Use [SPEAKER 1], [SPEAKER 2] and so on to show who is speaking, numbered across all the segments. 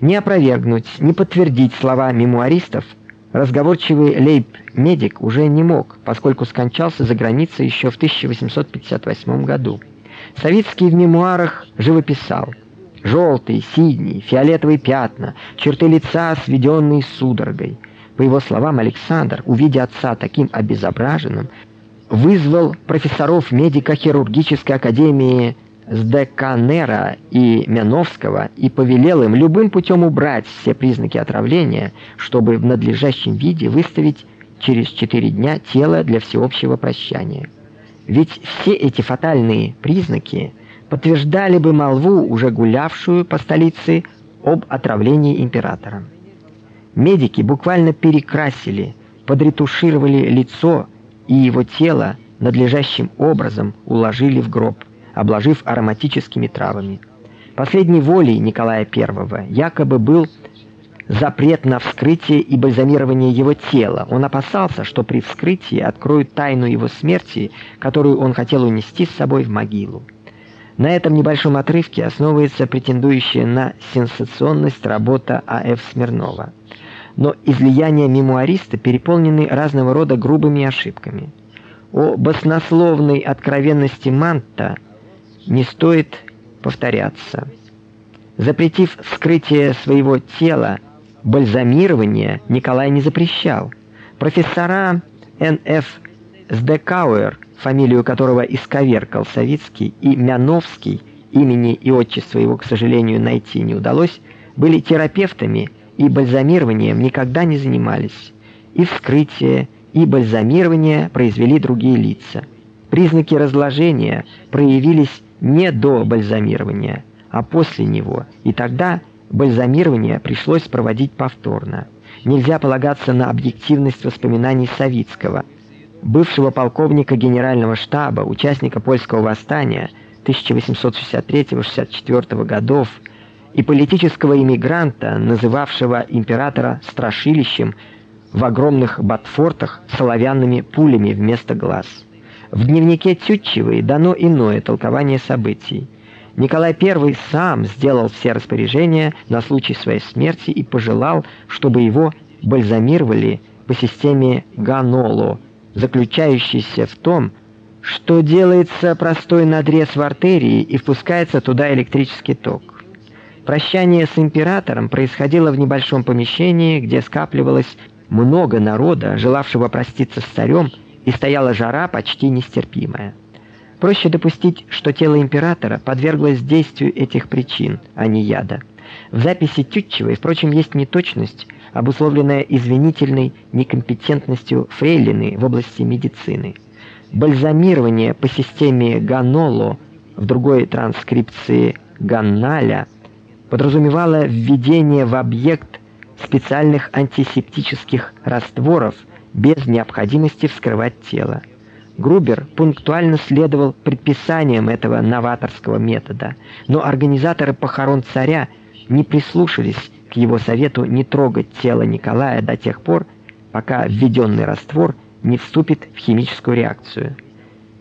[SPEAKER 1] Не опровергнуть, не подтвердить слова мемуаристов разговорчивый лейб-медик уже не мог, поскольку скончался за границей еще в 1858 году. Савицкий в мемуарах живописал: желтые, синие, фиолетовые пятна, черты лица, сведенные судорогой. По его словам, Александр, увидя отца таким обезображенным, вызвал профессоров медико-хирургической академии Сдеканера и Мяновского и повелел им любым путем убрать все признаки отравления, чтобы в надлежащем виде выставить через четыре дня тело для всеобщего прощания. Ведь все эти фатальные признаки подтверждали бы молву, уже гулявшую по столице об отравлении императором. Медики буквально перекрасили, подретушировали лицо и его тело надлежащим образом уложили в гроб обложив ароматическими травами. Последней волей Николая I якобы был запрет на вскрытие и бальзамирование его тела. Он опасался, что при вскрытии откроют тайну его смерти, которую он хотел унести с собой в могилу. На этом небольшом отрывке основывается претендующая на сенсационность работа А.Ф. Смирнова. Но излияния мемуариста переполнены разного рода грубыми ошибками. О баснословной откровенности Манта не стоит повторяться. Запретив вскрытие своего тела, бальзамирование Николай не запрещал. Профессора Н.Ф. Сдекауэр, фамилию которого исковеркал Савицкий, и Мяновский, имени и отчества его, к сожалению, найти не удалось, были терапевтами и бальзамированием никогда не занимались. И вскрытие, и бальзамирование произвели другие лица. Признаки разложения проявились не до бальзамирования, а после него. И тогда бальзамирование пришлось проводить повторно. Нельзя полагаться на объективность воспоминаний Савицкого, бывшего полковника генерального штаба, участника польского восстания 1863-64 годов и политического эмигранта, называвшего императора страшилищем в огромных ботфортах с оловянными пулями вместо глаз. В дневнике Тютчевой дано иное толкование событий. Николай I сам сделал все распоряжения на случай своей смерти и пожелал, чтобы его бальзамировали по системе Ганоло, заключающейся в том, что делается простой надрез в артерии и впускается туда электрический ток. Прощание с императором происходило в небольшом помещении, где скапливалось много народа, желавшего проститься с царем и стояла жара почти нестерпимая. Проще допустить, что тело императора подверглось действию этих причин, а не яда. В записи Тютчевой, впрочем, есть неточность, обусловленная извинительной некомпетентностью фрейлины в области медицины. Бальзамирование по системе Ганоло в другой транскрипции Ганналя подразумевало введение в объект специальных антисептических растворов – без необходимости вскрывать тело. Грубер пунктуально следовал предписаниям этого новаторского метода, но организаторы похорон царя не прислушались к его совету не трогать тело Николая до тех пор, пока введенный раствор не вступит в химическую реакцию.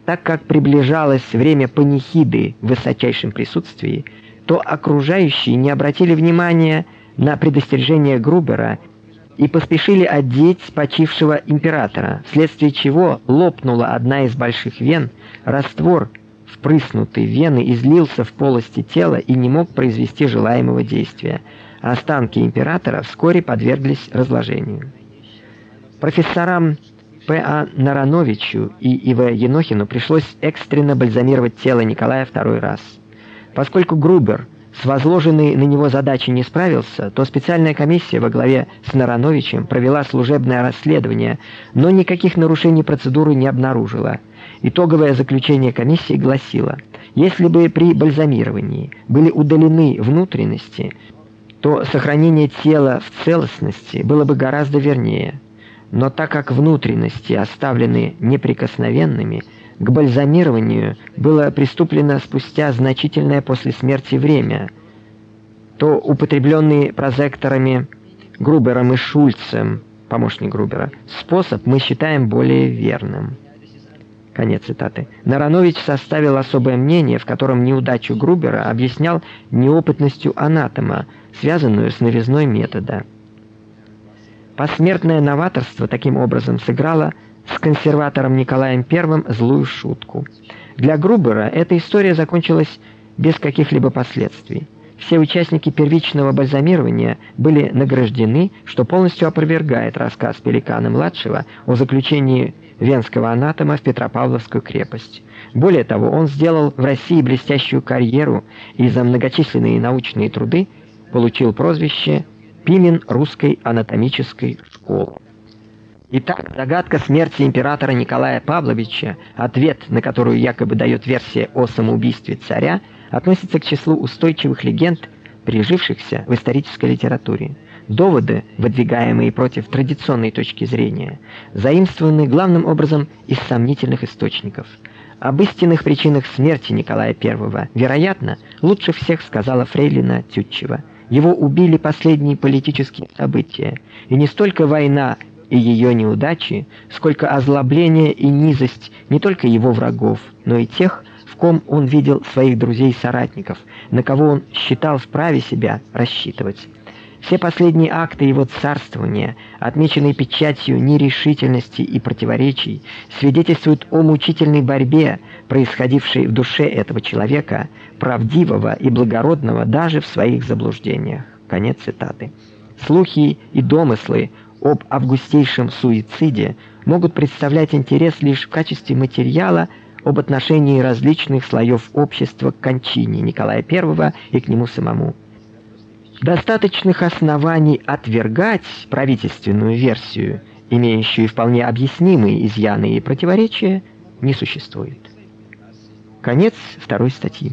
[SPEAKER 1] Так как приближалось время панихиды в высочайшем присутствии, то окружающие не обратили внимания на предостережение Грубера и поспешили одеть почившего императора, вследствие чего лопнула одна из больших вен, раствор впрыснутый в вены излился в полости тела и не мог произвести желаемого действия. Останки императора вскоре подверглись разложению. Профессорам П.А. Нарановичу и И.В. Енохину пришлось экстренно бальзамировать тело Николая второй раз. Поскольку Грубер с возложенной на него задачей не справился, то специальная комиссия во главе с Нарановичем провела служебное расследование, но никаких нарушений процедуры не обнаружила. Итоговое заключение комиссии гласило: если бы при бальзамировании были удалены внутренности, то сохранение тела в целостности было бы гораздо вернее. Но так как внутренности оставлены неприкосновенными, к бальзамированию было приступлено спустя значительное после смерти время, то употребленный прозекторами Грубером и Шульцем, помощник Грубера, способ мы считаем более верным. Конец цитаты. Наранович составил особое мнение, в котором неудачу Грубера объяснял неопытностью анатома, связанную с новизной метода. Посмертное новаторство таким образом сыграло с консерватором Николаем I злую шутку. Для Грубера эта история закончилась без каких-либо последствий. Все участники первичного бальзамирования были награждены, что полностью опровергает рассказ Пеликана-младшего о заключении венского анатома в Петропавловскую крепость. Более того, он сделал в России блестящую карьеру и за многочисленные научные труды получил прозвище Пимен русской анатомической школы. Итак, загадка смерти императора Николая Павловича, ответ на которую якобы дает версия о самоубийстве царя, относится к числу устойчивых легенд, прижившихся в исторической литературе. Доводы, выдвигаемые против традиционной точки зрения, заимствованы главным образом из сомнительных источников. Об истинных причинах смерти Николая I, вероятно, лучше всех сказала фрейлина Тютчева. Его убили последние политические события, и не столько война и ее неудачи, сколько озлобление и низость не только его врагов, но и тех, в ком он видел своих друзей и соратников, на кого он считал вправе себя рассчитывать. Все последние акты его царствования, отмеченные печатью нерешительности и противоречий, свидетельствуют о мучительной борьбе, происходившей в душе этого человека, правдивого и благородного даже в своих заблуждениях. Конец цитаты. Слухи и домыслы об августейшем суициде могут представлять интерес лишь в качестве материала об отношении различных слоев общества к кончине Николая I и к нему самому. Достаточных оснований отвергать правительственную версию, имеющую вполне объяснимые изъяны и противоречия, не существует. Конец второй статьи.